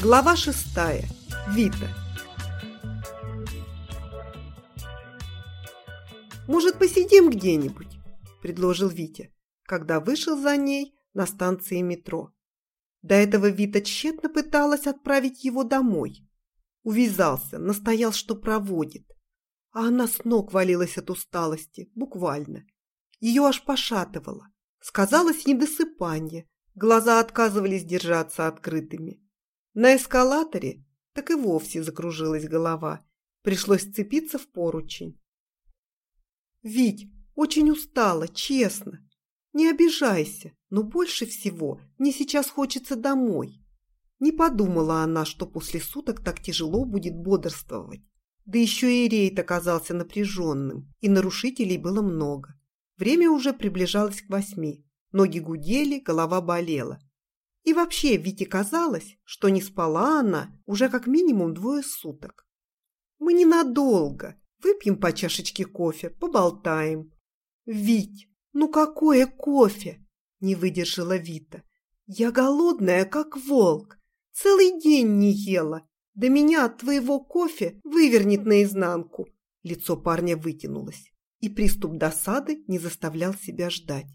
Глава шестая. Вита. «Может, посидим где-нибудь?» – предложил Витя, когда вышел за ней на станции метро. До этого Вита тщетно пыталась отправить его домой. Увязался, настоял, что проводит. А она с ног валилась от усталости, буквально. Ее аж пошатывало. Сказалось недосыпание, глаза отказывались держаться открытыми. На эскалаторе так и вовсе закружилась голова. Пришлось сцепиться в поручень. «Вить, очень устала, честно. Не обижайся, но больше всего мне сейчас хочется домой». Не подумала она, что после суток так тяжело будет бодрствовать. Да еще и рейд оказался напряженным, и нарушителей было много. Время уже приближалось к восьми. Ноги гудели, голова болела. И вообще Вите казалось, что не спала она уже как минимум двое суток. «Мы ненадолго. Выпьем по чашечке кофе, поболтаем». «Вить, ну какое кофе?» – не выдержала Вита. «Я голодная, как волк. Целый день не ела. Да меня от твоего кофе вывернет наизнанку». Лицо парня вытянулось, и приступ досады не заставлял себя ждать.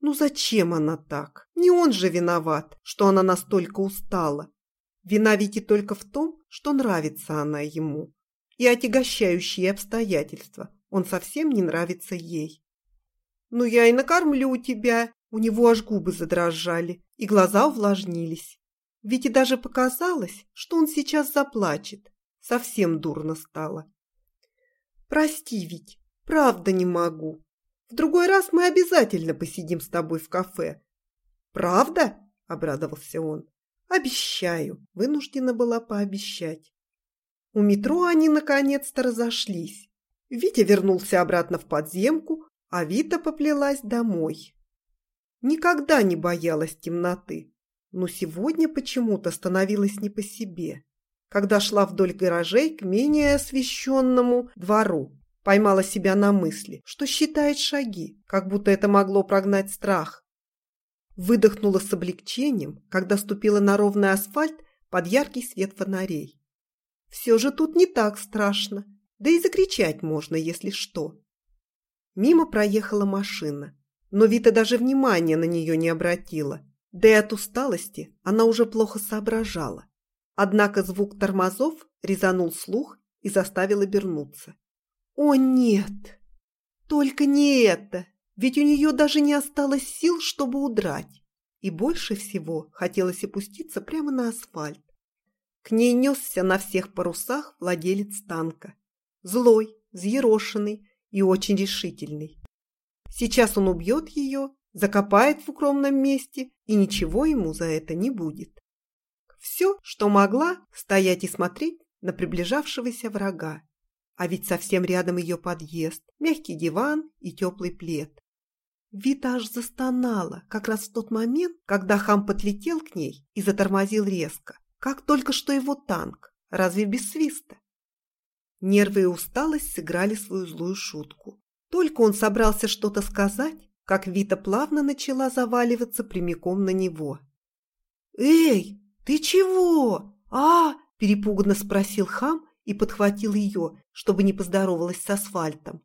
Ну зачем она так? Не он же виноват, что она настолько устала. Вина и только в том, что нравится она ему. И отягощающие обстоятельства. Он совсем не нравится ей. «Ну я и накормлю тебя!» У него аж губы задрожали, и глаза увлажнились. Ведь и даже показалось, что он сейчас заплачет. Совсем дурно стало. «Прости, ведь, правда не могу», в другой раз мы обязательно посидим с тобой в кафе. Правда? Обрадовался он. Обещаю. Вынуждена была пообещать. У метро они наконец-то разошлись. Витя вернулся обратно в подземку, а Вита поплелась домой. Никогда не боялась темноты, но сегодня почему-то становилась не по себе, когда шла вдоль гаражей к менее освещенному двору. Поймала себя на мысли, что считает шаги, как будто это могло прогнать страх. Выдохнула с облегчением, когда ступила на ровный асфальт под яркий свет фонарей. Все же тут не так страшно, да и закричать можно, если что. Мимо проехала машина, но Вита даже внимания на нее не обратила, да и от усталости она уже плохо соображала. Однако звук тормозов резанул слух и заставил обернуться. О нет! Только не это! Ведь у нее даже не осталось сил, чтобы удрать. И больше всего хотелось опуститься прямо на асфальт. К ней несся на всех парусах владелец танка. Злой, взъерошенный и очень решительный. Сейчас он убьет ее, закопает в укромном месте, и ничего ему за это не будет. Все, что могла, стоять и смотреть на приближавшегося врага. А ведь совсем рядом ее подъезд, мягкий диван и теплый плед. Вита аж застонала, как раз в тот момент, когда хам подлетел к ней и затормозил резко, как только что его танк, разве без свиста? Нервы и усталость сыграли свою злую шутку. Только он собрался что-то сказать, как Вита плавно начала заваливаться прямиком на него. «Эй, ты чего? А?» – перепуганно спросил хам и подхватил ее, чтобы не поздоровалась с асфальтом.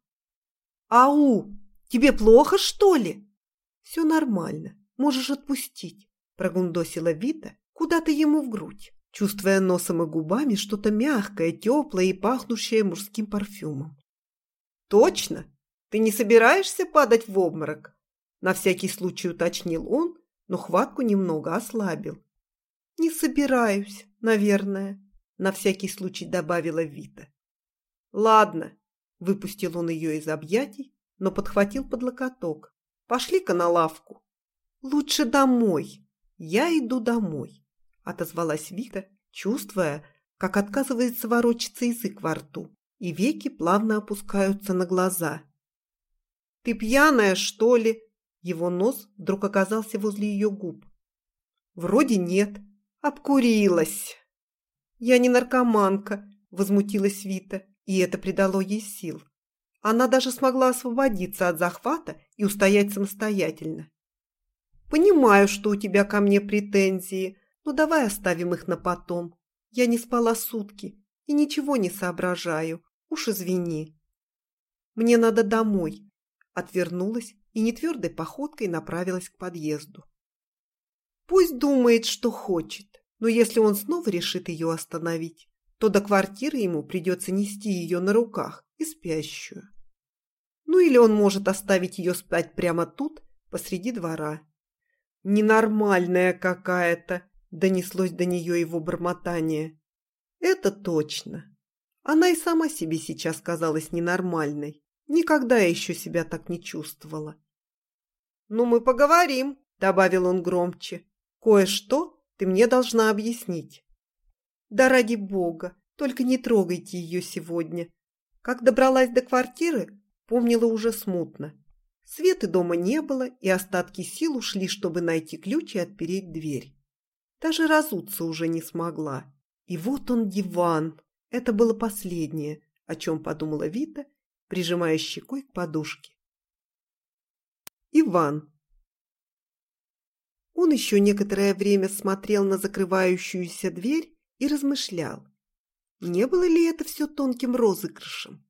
«Ау! Тебе плохо, что ли?» «Все нормально. Можешь отпустить», – прогундосила Вита куда-то ему в грудь, чувствуя носом и губами что-то мягкое, теплое и пахнущее мужским парфюмом. «Точно? Ты не собираешься падать в обморок?» На всякий случай уточнил он, но хватку немного ослабил. «Не собираюсь, наверное», на всякий случай добавила Вита. «Ладно», – выпустил он ее из объятий, но подхватил под локоток. «Пошли-ка на лавку». «Лучше домой. Я иду домой», – отозвалась Вита, чувствуя, как отказывается ворочаться язык во рту, и веки плавно опускаются на глаза. «Ты пьяная, что ли?» Его нос вдруг оказался возле ее губ. «Вроде нет. Обкурилась». «Я не наркоманка», – возмутилась Вита, и это придало ей сил. Она даже смогла освободиться от захвата и устоять самостоятельно. «Понимаю, что у тебя ко мне претензии, Ну давай оставим их на потом. Я не спала сутки и ничего не соображаю. Уж извини. Мне надо домой. Отвернулась и нетвердой походкой направилась к подъезду. Пусть думает, что хочет, но если он снова решит ее остановить, то до квартиры ему придется нести ее на руках и спящую. Ну или он может оставить ее спать прямо тут, посреди двора. «Ненормальная какая-то!» – донеслось до нее его бормотание. «Это точно. Она и сама себе сейчас казалась ненормальной. Никогда еще себя так не чувствовала». «Ну, мы поговорим», – добавил он громче. «Кое-что ты мне должна объяснить». «Да ради бога, только не трогайте ее сегодня». Как добралась до квартиры, помнила уже смутно. Светы дома не было, и остатки сил ушли, чтобы найти ключ и отпереть дверь. Даже разуться уже не смогла. И вот он диван. Это было последнее, о чем подумала Вита, прижимая щекой к подушке. Иван. Он еще некоторое время смотрел на закрывающуюся дверь и размышлял, не было ли это все тонким розыгрышем.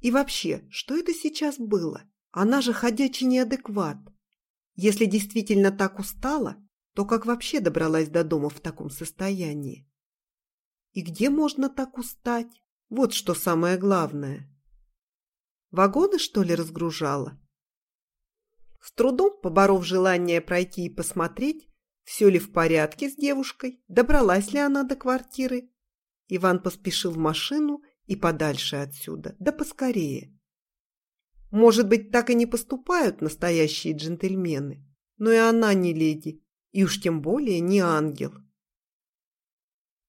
И вообще, что это сейчас было? Она же ходячий неадекват. Если действительно так устала, то как вообще добралась до дома в таком состоянии? И где можно так устать? Вот что самое главное. Вагоны, что ли, разгружала? С трудом, поборов желание пройти и посмотреть, все ли в порядке с девушкой, добралась ли она до квартиры, Иван поспешил в машину и подальше отсюда, да поскорее. Может быть, так и не поступают настоящие джентльмены, но и она не леди, и уж тем более не ангел.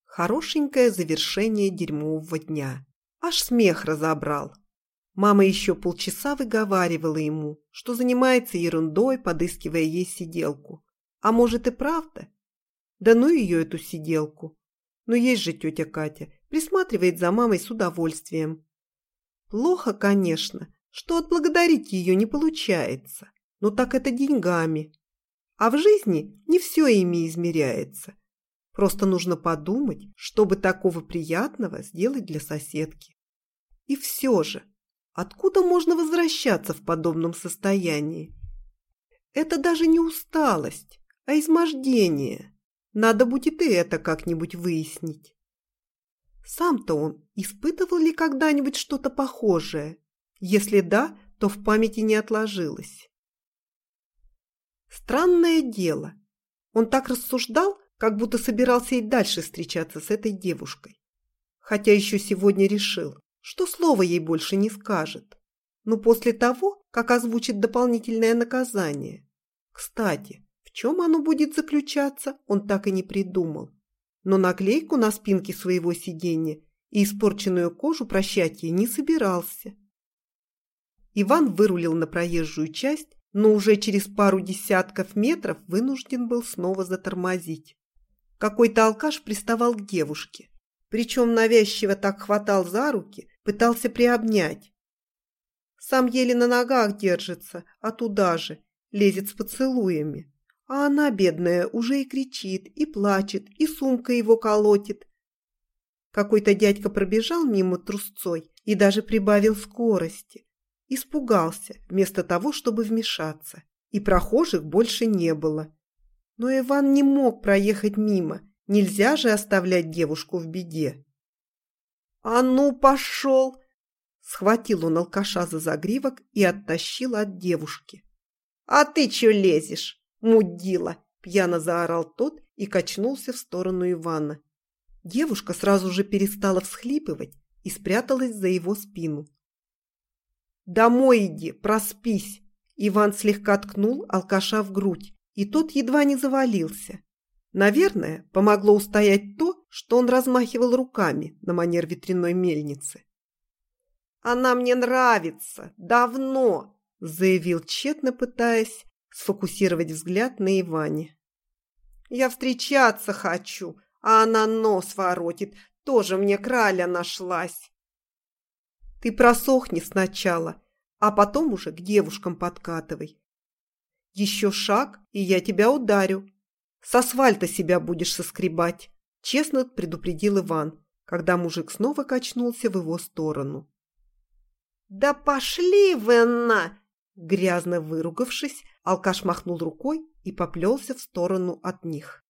Хорошенькое завершение дерьмового дня. Аж смех разобрал. Мама еще полчаса выговаривала ему, что занимается ерундой, подыскивая ей сиделку. А может и правда? Да ну ее эту сиделку. Но есть же тетя Катя, присматривает за мамой с удовольствием. Плохо, конечно, что отблагодарить ее не получается, но так это деньгами. А в жизни не все ими измеряется. Просто нужно подумать, чтобы такого приятного сделать для соседки. И все же, откуда можно возвращаться в подобном состоянии? Это даже не усталость, а измождение. Надо будет и это как-нибудь выяснить. Сам-то он испытывал ли когда-нибудь что-то похожее? Если да, то в памяти не отложилось. Странное дело. Он так рассуждал, как будто собирался и дальше встречаться с этой девушкой. Хотя еще сегодня решил, что слово ей больше не скажет. Но после того, как озвучит дополнительное наказание. Кстати, в чем оно будет заключаться, он так и не придумал. Но наклейку на спинке своего сиденья и испорченную кожу прощать ей не собирался. Иван вырулил на проезжую часть, но уже через пару десятков метров вынужден был снова затормозить. Какой-то алкаш приставал к девушке. Причем навязчиво так хватал за руки, пытался приобнять. Сам еле на ногах держится, а туда же, лезет с поцелуями. А она, бедная, уже и кричит, и плачет, и сумка его колотит. Какой-то дядька пробежал мимо трусцой и даже прибавил скорости. Испугался, вместо того, чтобы вмешаться. И прохожих больше не было. Но Иван не мог проехать мимо. Нельзя же оставлять девушку в беде. «А ну, пошел!» Схватил он алкаша за загривок и оттащил от девушки. «А ты че лезешь?» «Мудила!» – пьяно заорал тот и качнулся в сторону Ивана. Девушка сразу же перестала всхлипывать и спряталась за его спину. «Домой иди, проспись!» Иван слегка ткнул алкаша в грудь, и тот едва не завалился. Наверное, помогло устоять то, что он размахивал руками на манер ветряной мельницы. «Она мне нравится! Давно!» заявил тщетно, пытаясь сфокусировать взгляд на Иване. «Я встречаться хочу, а она нос воротит. Тоже мне краля нашлась». «Ты просохни сначала, а потом уже к девушкам подкатывай. Еще шаг, и я тебя ударю». С асфальта себя будешь соскребать», – честно предупредил Иван, когда мужик снова качнулся в его сторону. «Да пошли вы на!» Грязно выругавшись, алкаш махнул рукой и поплелся в сторону от них.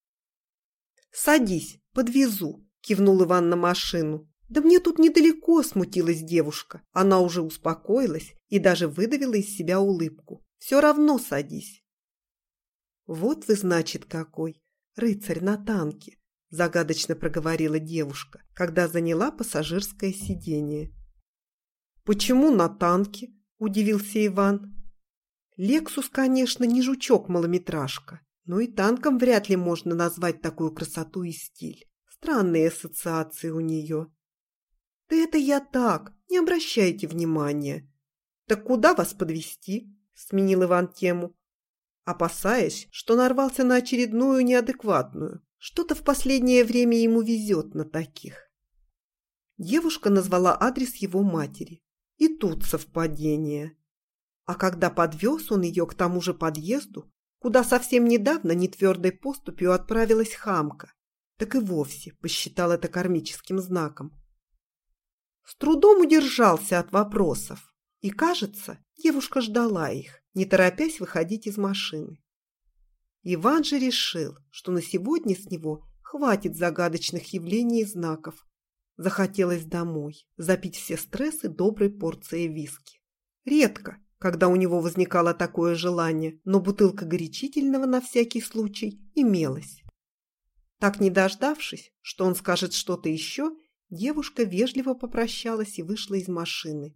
«Садись, подвезу», – кивнул Иван на машину. «Да мне тут недалеко», – смутилась девушка. Она уже успокоилась и даже выдавила из себя улыбку. «Все равно садись». «Вот вы, значит, какой! Рыцарь на танке!» – загадочно проговорила девушка, когда заняла пассажирское сиденье. «Почему на танке?» – удивился Иван. «Лексус, конечно, не жучок-малометражка, но и танком вряд ли можно назвать такую красоту и стиль. Странные ассоциации у нее». «Да это я так, не обращайте внимания». «Так куда вас подвести? сменил Иван тему опасаясь, что нарвался на очередную неадекватную. Что-то в последнее время ему везет на таких. Девушка назвала адрес его матери. И тут совпадение. А когда подвез он ее к тому же подъезду, куда совсем недавно нетвердой поступью отправилась хамка, так и вовсе посчитал это кармическим знаком. С трудом удержался от вопросов, и, кажется, девушка ждала их не торопясь выходить из машины. Иван же решил, что на сегодня с него хватит загадочных явлений и знаков. Захотелось домой, запить все стрессы доброй порцией виски. Редко, когда у него возникало такое желание, но бутылка горячительного на всякий случай имелась. Так не дождавшись, что он скажет что-то еще, девушка вежливо попрощалась и вышла из машины.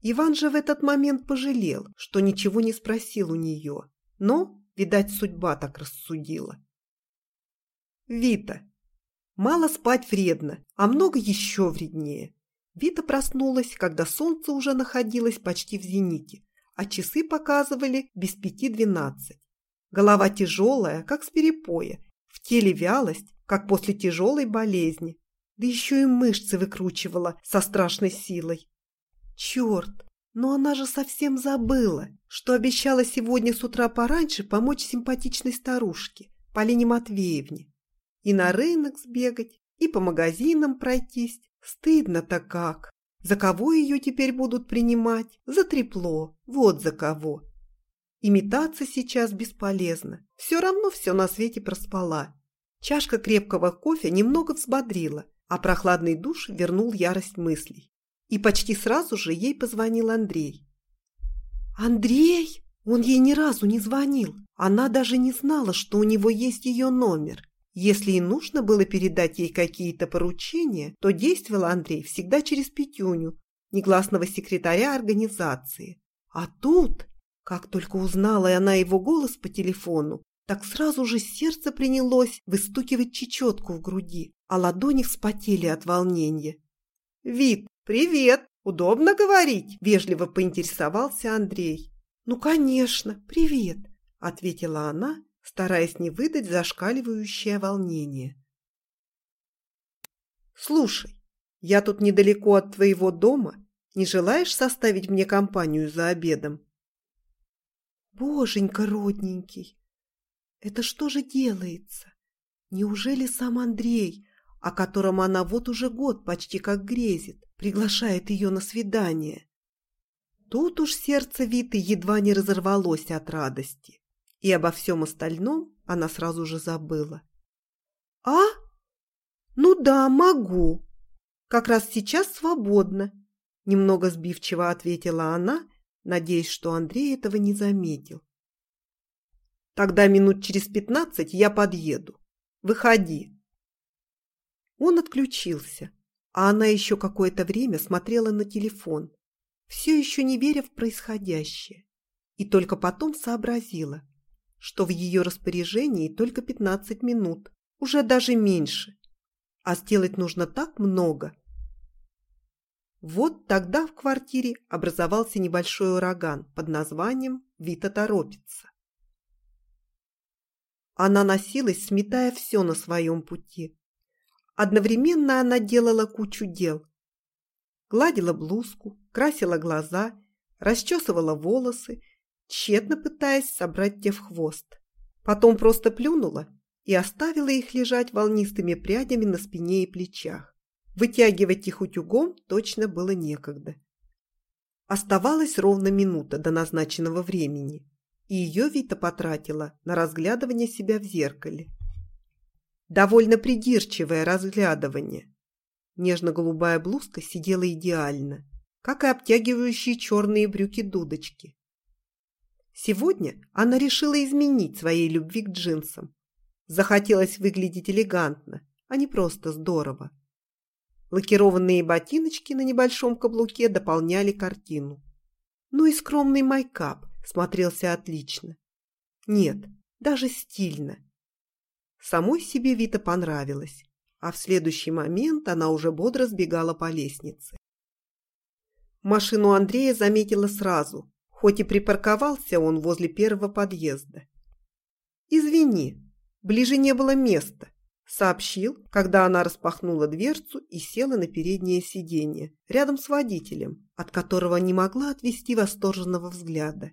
Иван же в этот момент пожалел, что ничего не спросил у нее, но, видать, судьба так рассудила. Вита. Мало спать вредно, а много еще вреднее. Вита проснулась, когда солнце уже находилось почти в зените, а часы показывали без пяти двенадцать. Голова тяжелая, как с перепоя, в теле вялость, как после тяжелой болезни, да еще и мышцы выкручивала со страшной силой. Черт, но она же совсем забыла, что обещала сегодня с утра пораньше помочь симпатичной старушке, Полине Матвеевне. И на рынок сбегать, и по магазинам пройтись. Стыдно-то как. За кого ее теперь будут принимать? За трепло. Вот за кого. И метаться сейчас бесполезно. Все равно все на свете проспала. Чашка крепкого кофе немного взбодрила, а прохладный душ вернул ярость мыслей. И почти сразу же ей позвонил Андрей. «Андрей? Он ей ни разу не звонил. Она даже не знала, что у него есть ее номер. Если и нужно было передать ей какие-то поручения, то действовал Андрей всегда через Петюню, негласного секретаря организации. А тут, как только узнала она его голос по телефону, так сразу же сердце принялось выстукивать чечетку в груди, а ладони вспотели от волнения. «Вид, «Привет! Удобно говорить?» – вежливо поинтересовался Андрей. «Ну, конечно, привет!» – ответила она, стараясь не выдать зашкаливающее волнение. «Слушай, я тут недалеко от твоего дома. Не желаешь составить мне компанию за обедом?» «Боженька родненький! Это что же делается? Неужели сам Андрей о котором она вот уже год почти как грезит, приглашает ее на свидание. Тут уж сердце Виты едва не разорвалось от радости, и обо всем остальном она сразу же забыла. «А? Ну да, могу. Как раз сейчас свободно», – немного сбивчиво ответила она, надеясь, что Андрей этого не заметил. «Тогда минут через пятнадцать я подъеду. Выходи». Он отключился, а она еще какое-то время смотрела на телефон, все еще не веря в происходящее. И только потом сообразила, что в ее распоряжении только 15 минут, уже даже меньше. А сделать нужно так много. Вот тогда в квартире образовался небольшой ураган под названием «Вита торопится». Она носилась, сметая все на своем пути, Одновременно она делала кучу дел. Гладила блузку, красила глаза, расчесывала волосы, тщетно пытаясь собрать те в хвост. Потом просто плюнула и оставила их лежать волнистыми прядями на спине и плечах. Вытягивать их утюгом точно было некогда. Оставалась ровно минута до назначенного времени, и ее Вита потратила на разглядывание себя в зеркале. Довольно придирчивое разглядывание. Нежно-голубая блузка сидела идеально, как и обтягивающие черные брюки-дудочки. Сегодня она решила изменить своей любви к джинсам. Захотелось выглядеть элегантно, а не просто здорово. Лакированные ботиночки на небольшом каблуке дополняли картину. Ну и скромный майкап смотрелся отлично. Нет, даже стильно. Самой себе Вита понравилось, а в следующий момент она уже бодро сбегала по лестнице. Машину Андрея заметила сразу, хоть и припарковался он возле первого подъезда. «Извини, ближе не было места», Сообщил, когда она распахнула дверцу и села на переднее сиденье, рядом с водителем, от которого не могла отвести восторженного взгляда.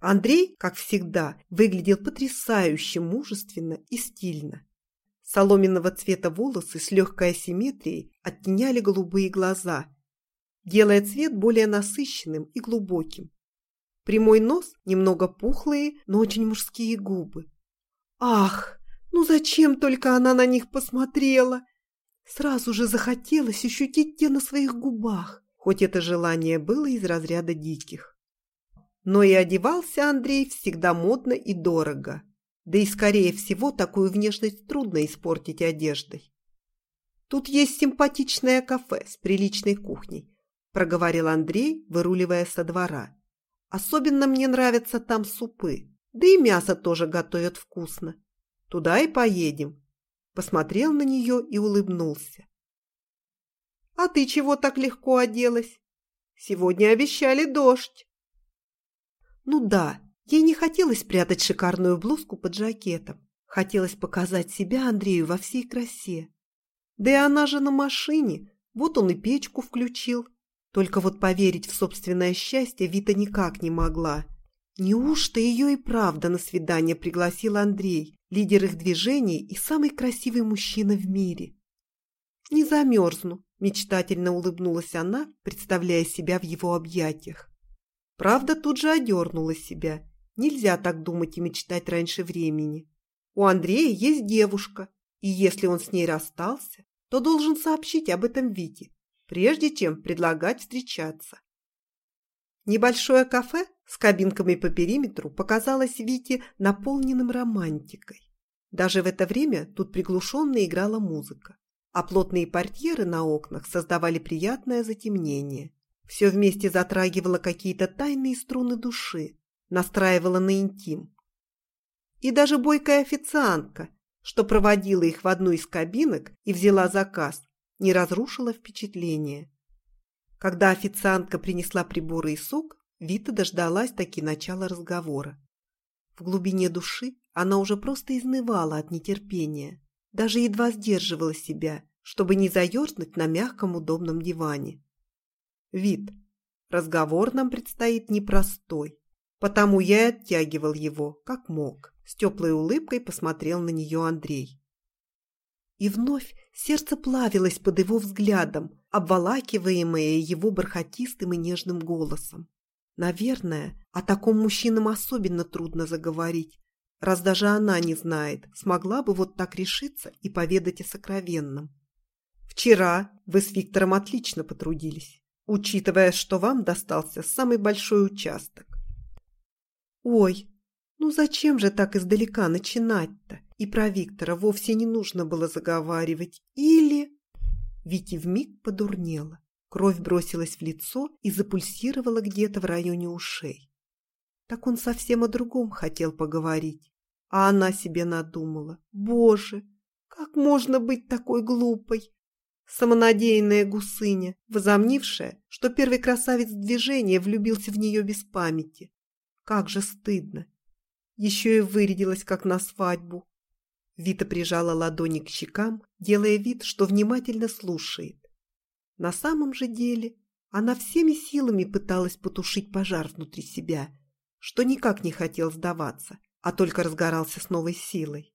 Андрей, как всегда, выглядел потрясающе мужественно и стильно. Соломенного цвета волосы с легкой асимметрией оттеняли голубые глаза, делая цвет более насыщенным и глубоким. Прямой нос, немного пухлые, но очень мужские губы. Ах! Ну зачем только она на них посмотрела? Сразу же захотелось ощутить те на своих губах, хоть это желание было из разряда диких. Но и одевался Андрей всегда модно и дорого. Да и, скорее всего, такую внешность трудно испортить одеждой. «Тут есть симпатичное кафе с приличной кухней», – проговорил Андрей, выруливая со двора. «Особенно мне нравятся там супы, да и мясо тоже готовят вкусно. Туда и поедем. Посмотрел на нее и улыбнулся. А ты чего так легко оделась? Сегодня обещали дождь. Ну да, ей не хотелось прятать шикарную блузку под жакетом. Хотелось показать себя Андрею во всей красе. Да и она же на машине, вот он и печку включил. Только вот поверить в собственное счастье Вита никак не могла. Неужто ее и правда на свидание пригласил Андрей, лидер их движений и самый красивый мужчина в мире? «Не замерзну», – мечтательно улыбнулась она, представляя себя в его объятиях. Правда, тут же одернула себя. Нельзя так думать и мечтать раньше времени. У Андрея есть девушка, и если он с ней расстался, то должен сообщить об этом Вите, прежде чем предлагать встречаться. Небольшое кафе с кабинками по периметру показалось Вите наполненным романтикой. Даже в это время тут приглушенно играла музыка, а плотные портьеры на окнах создавали приятное затемнение. Все вместе затрагивало какие-то тайные струны души, настраивало на интим. И даже бойкая официантка, что проводила их в одну из кабинок и взяла заказ, не разрушила впечатление. Когда официантка принесла приборы и сок, Вита дождалась таки начала разговора. В глубине души она уже просто изнывала от нетерпения, даже едва сдерживала себя, чтобы не заерзнуть на мягком удобном диване. Вид. Разговор нам предстоит непростой, потому я и оттягивал его, как мог. С теплой улыбкой посмотрел на нее Андрей. И вновь сердце плавилось под его взглядом, обволакиваемое его бархатистым и нежным голосом. Наверное, о таком мужчинам особенно трудно заговорить, раз даже она не знает, смогла бы вот так решиться и поведать о сокровенном. Вчера вы с Виктором отлично потрудились, учитывая, что вам достался самый большой участок. Ой, ну зачем же так издалека начинать-то? И про Виктора вовсе не нужно было заговаривать. Или... Вики вмиг подурнела. Кровь бросилась в лицо и запульсировала где-то в районе ушей. Так он совсем о другом хотел поговорить. А она себе надумала. Боже, как можно быть такой глупой? Самонадеянная гусыня, возомнившая, что первый красавец движения влюбился в нее без памяти. Как же стыдно. Еще и вырядилась, как на свадьбу. Вита прижала ладони к щекам, делая вид, что внимательно слушает. На самом же деле она всеми силами пыталась потушить пожар внутри себя, что никак не хотел сдаваться, а только разгорался с новой силой.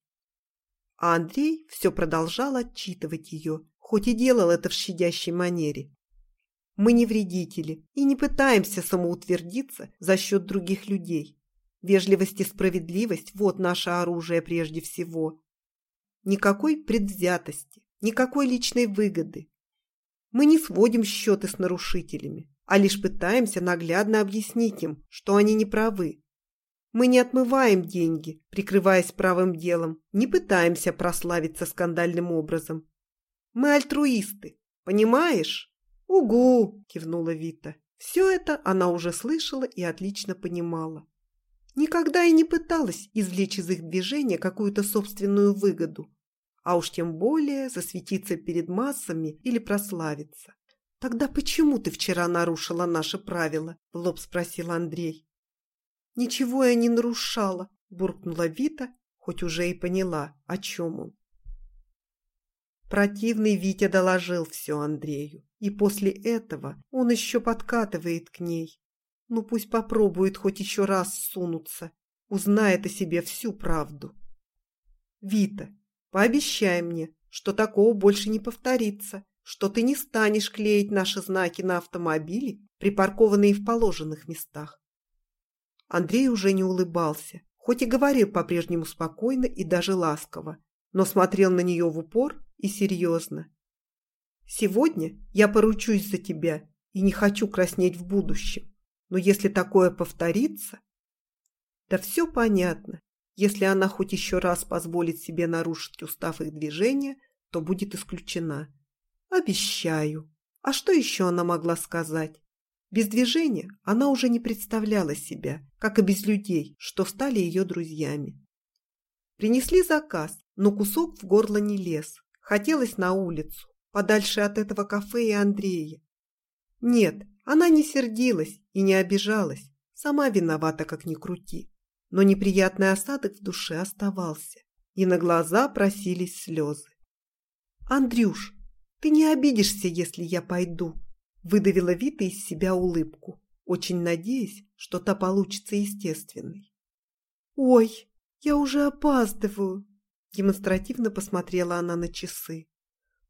а Андрей все продолжал отчитывать ее, хоть и делал это в щадящей манере. Мы не вредители и не пытаемся самоутвердиться за счет других людей. Вежливость и справедливость – вот наше оружие прежде всего. Никакой предвзятости, никакой личной выгоды. Мы не сводим счеты с нарушителями, а лишь пытаемся наглядно объяснить им, что они не правы. Мы не отмываем деньги, прикрываясь правым делом, не пытаемся прославиться скандальным образом. Мы альтруисты, понимаешь? «Угу!» – кивнула Вита. Все это она уже слышала и отлично понимала. Никогда и не пыталась извлечь из их движения какую-то собственную выгоду, а уж тем более засветиться перед массами или прославиться. «Тогда почему ты вчера нарушила наши правила?» – в лоб спросил Андрей. «Ничего я не нарушала», – буркнула Вита, хоть уже и поняла, о чем он. Противный Витя доложил все Андрею, и после этого он еще подкатывает к ней. Ну пусть попробует хоть еще раз сунуться, узнает о себе всю правду. Вита, пообещай мне, что такого больше не повторится, что ты не станешь клеить наши знаки на автомобили, припаркованные в положенных местах. Андрей уже не улыбался, хоть и говорил по-прежнему спокойно и даже ласково, но смотрел на нее в упор и серьезно. «Сегодня я поручусь за тебя и не хочу краснеть в будущем, но если такое повторится...» «Да все понятно. Если она хоть еще раз позволит себе нарушить устав их движения, то будет исключена. Обещаю. А что еще она могла сказать? Без движения она уже не представляла себя, как и без людей, что стали ее друзьями. Принесли заказ, но кусок в горло не лез. Хотелось на улицу, подальше от этого кафе и Андрея. Нет, она не сердилась и не обижалась. Сама виновата, как ни крути. Но неприятный осадок в душе оставался, и на глаза просились слезы. «Андрюш, ты не обидишься, если я пойду?» Выдавила Вита из себя улыбку, очень надеясь, что та получится естественной. «Ой, я уже опаздываю!» Демонстративно посмотрела она на часы.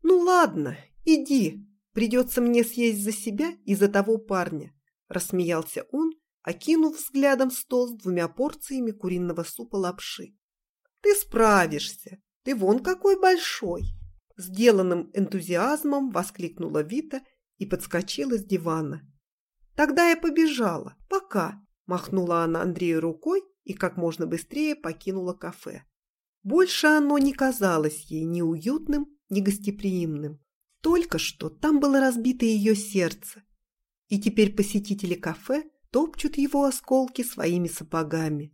«Ну ладно, иди. Придется мне съесть за себя и за того парня», рассмеялся он, окинув взглядом стол с двумя порциями куриного супа лапши. «Ты справишься. Ты вон какой большой!» Сделанным энтузиазмом воскликнула Вита и подскочила с дивана. «Тогда я побежала. Пока!» Махнула она Андрею рукой и как можно быстрее покинула кафе. Больше оно не казалось ей ни уютным, ни гостеприимным. Только что там было разбито ее сердце, и теперь посетители кафе топчут его осколки своими сапогами.